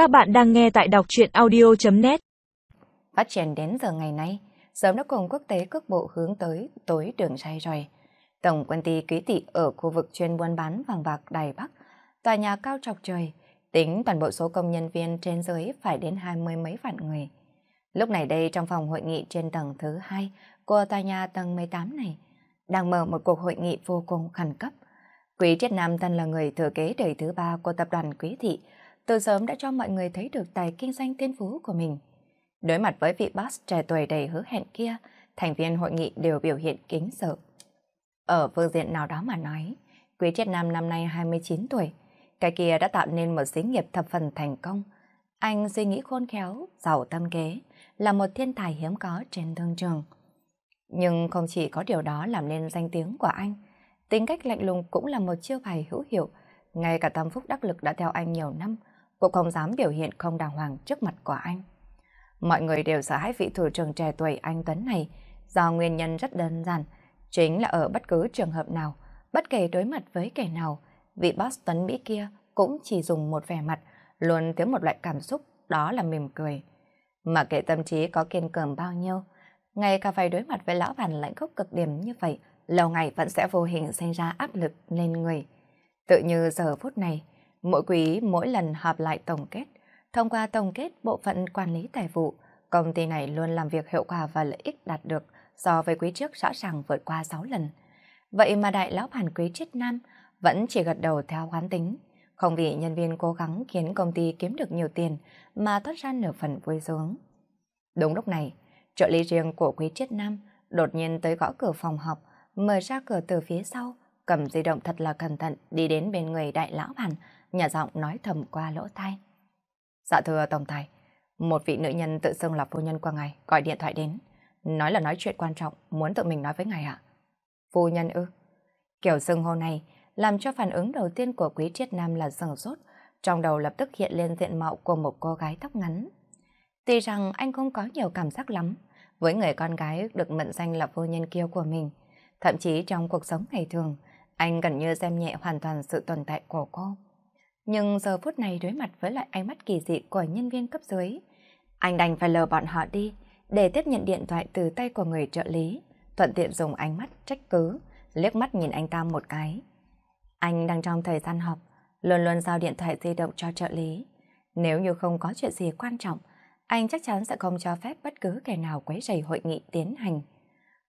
Các bạn đang nghe tại đọc truyện audio.net Phát triển đến giờ ngày nay, sớm đã cùng quốc tế cước bộ hướng tới tối đường say rồi. Tổng quân ty ký thị ở khu vực chuyên buôn bán vàng bạc Đài Bắc, tòa nhà cao trọc trời, tính toàn bộ số công nhân viên trên dưới phải đến hai mươi mấy vạn người. Lúc này đây trong phòng hội nghị trên tầng thứ hai của tòa nhà tầng 18 này, đang mở một cuộc hội nghị vô cùng khẩn cấp. Quý Triết Nam thân là người thừa kế đời thứ ba của tập đoàn Quý Thị, từ sớm đã cho mọi người thấy được tài kinh doanh thiên phú của mình. Đối mặt với vị boss trẻ tuổi đầy hứa hẹn kia, thành viên hội nghị đều biểu hiện kính sợ. Ở phương diện nào đó mà nói, Quý Triết Nam năm nay 29 tuổi, cái kia đã tạo nên một xí nghiệp thập phần thành công. Anh suy nghĩ khôn khéo, giàu tâm kế, là một thiên tài hiếm có trên thương trường. Nhưng không chỉ có điều đó làm nên danh tiếng của anh, tính cách lạnh lùng cũng là một chiêu bài hữu hiệu. Ngay cả tâm phúc đắc lực đã theo anh nhiều năm, cũng không dám biểu hiện không đàng hoàng trước mặt của anh. Mọi người đều sợ hãi vị thủ trưởng trẻ tuổi anh Tuấn này do nguyên nhân rất đơn giản, chính là ở bất cứ trường hợp nào, bất kể đối mặt với kẻ nào, vị boss Tuấn Mỹ kia cũng chỉ dùng một vẻ mặt, luôn thiếu một loại cảm xúc, đó là mỉm cười. Mà kệ tâm trí có kiên cường bao nhiêu, ngay cả phải đối mặt với lão bản lãnh khốc cực điểm như vậy, lâu ngày vẫn sẽ vô hình sinh ra áp lực lên người. Tự như giờ phút này, mỗi quý mỗi lần họp lại tổng kết, thông qua tổng kết bộ phận quản lý tài vụ, công ty này luôn làm việc hiệu quả và lợi ích đạt được so với quý trước rõ ràng vượt qua 6 lần. Vậy mà đại lão bản quý triết nam vẫn chỉ gật đầu theo quán tính, không vì nhân viên cố gắng khiến công ty kiếm được nhiều tiền mà thoát ra nửa phần vui sướng. Đúng lúc này, trợ lý riêng của quý triết nam đột nhiên tới gõ cửa phòng học, mở ra cửa từ phía sau, cầm di động thật là cẩn thận đi đến bên người đại lão bản, nhà giọng nói thầm qua lỗ tai. Dạ thưa Tổng Tài, một vị nữ nhân tự xưng là phu nhân qua ngày gọi điện thoại đến, nói là nói chuyện quan trọng, muốn tự mình nói với ngài ạ. Phu nhân ư? Kiểu xưng hô này làm cho phản ứng đầu tiên của quý triết nam là sừng sốt, trong đầu lập tức hiện lên diện mạo của một cô gái tóc ngắn. Tuy rằng anh không có nhiều cảm giác lắm với người con gái được mệnh danh là phu nhân kia của mình, thậm chí trong cuộc sống ngày thường, anh gần như xem nhẹ hoàn toàn sự tồn tại của cô. Nhưng giờ phút này đối mặt với lại ánh mắt kỳ dị của nhân viên cấp dưới, anh đành phải lờ bọn họ đi để tiếp nhận điện thoại từ tay của người trợ lý, thuận tiện dùng ánh mắt trách cứ, liếc mắt nhìn anh ta một cái. Anh đang trong thời gian họp, luôn luôn giao điện thoại di động cho trợ lý. Nếu như không có chuyện gì quan trọng, anh chắc chắn sẽ không cho phép bất cứ kẻ nào quấy rầy hội nghị tiến hành.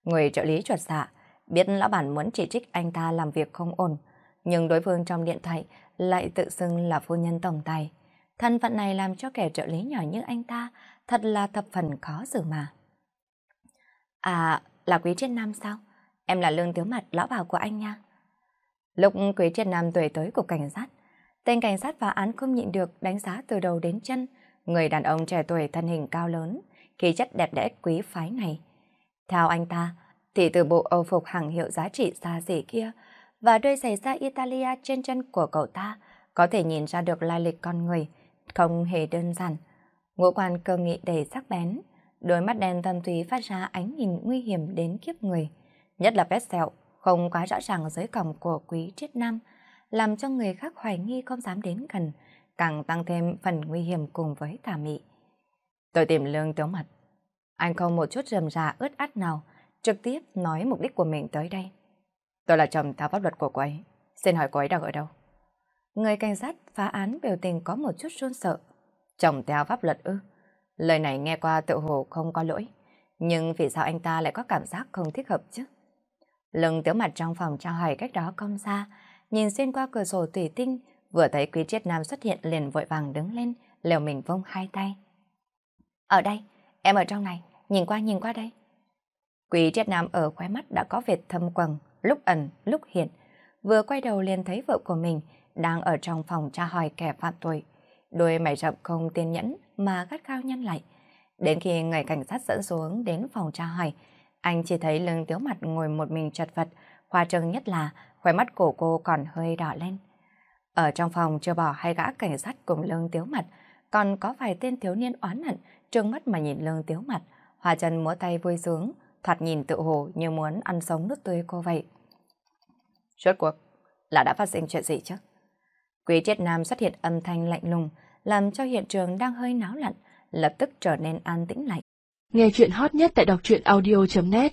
Người trợ lý chuột dạ, biết lão bản muốn chỉ trích anh ta làm việc không ổn, nhưng đối phương trong điện thoại lại tự xưng là phu nhân tổng tài. Thân phận này làm cho kẻ trợ lý nhỏ như anh ta thật là thập phần khó xử mà. À, là quý triết nam sao? Em là lương tiếu mặt lão bảo của anh nha. Lúc quý triết nam tuổi tới cục cảnh sát, tên cảnh sát phá án không nhịn được đánh giá từ đầu đến chân người đàn ông trẻ tuổi thân hình cao lớn, khí chất đẹp đẽ quý phái này. Theo anh ta, thì từ bộ âu phục hàng hiệu giá trị xa xỉ kia và đôi giày da Italia trên chân của cậu ta có thể nhìn ra được lai lịch con người, không hề đơn giản. Ngũ quan cơ nghị đầy sắc bén, đôi mắt đen thâm thúy phát ra ánh nhìn nguy hiểm đến kiếp người. Nhất là vết sẹo, không quá rõ ràng dưới cổng của quý triết nam, làm cho người khác hoài nghi không dám đến gần, càng tăng thêm phần nguy hiểm cùng với tà mị. Tôi tìm lương tiếu mặt. Anh không một chút rầm rà ướt át nào, trực tiếp nói mục đích của mình tới đây. Tôi là chồng theo pháp luật của cô ấy. Xin hỏi cô ấy đang ở đâu? Người cảnh sát phá án biểu tình có một chút run sợ. Chồng theo pháp luật ư? Lời này nghe qua tự hồ không có lỗi. Nhưng vì sao anh ta lại có cảm giác không thích hợp chứ? Lưng tiểu mặt trong phòng trao hỏi cách đó không xa, nhìn xuyên qua cửa sổ tùy tinh, vừa thấy quý triết nam xuất hiện liền vội vàng đứng lên, lèo mình vông hai tay. Ở đây, em ở trong này, nhìn qua nhìn qua đây. Quý triết nam ở khóe mắt đã có vệt thâm quầng, lúc ẩn, lúc hiện. Vừa quay đầu liền thấy vợ của mình đang ở trong phòng tra hỏi kẻ phạm tội. Đôi mày rậm không tiên nhẫn mà gắt cao nhăn lại. Đến khi người cảnh sát dẫn xuống đến phòng tra hỏi, anh chỉ thấy lưng tiếu mặt ngồi một mình chật vật, khoa trương nhất là khóe mắt của cô còn hơi đỏ lên. Ở trong phòng chưa bỏ hai gã cảnh sát cùng lưng tiếu mặt, còn có vài tên thiếu niên oán hận, trương mắt mà nhìn lưng tiếu mặt, hòa chân múa tay vui sướng, thoạt nhìn tự hồ như muốn ăn sống nước tươi cô vậy. Rốt cuộc là đã phát sinh chuyện gì chứ? Quý triết nam xuất hiện âm thanh lạnh lùng, làm cho hiện trường đang hơi náo loạn, lập tức trở nên an tĩnh lạnh. Nghe chuyện hot nhất tại đọc truyện audio.net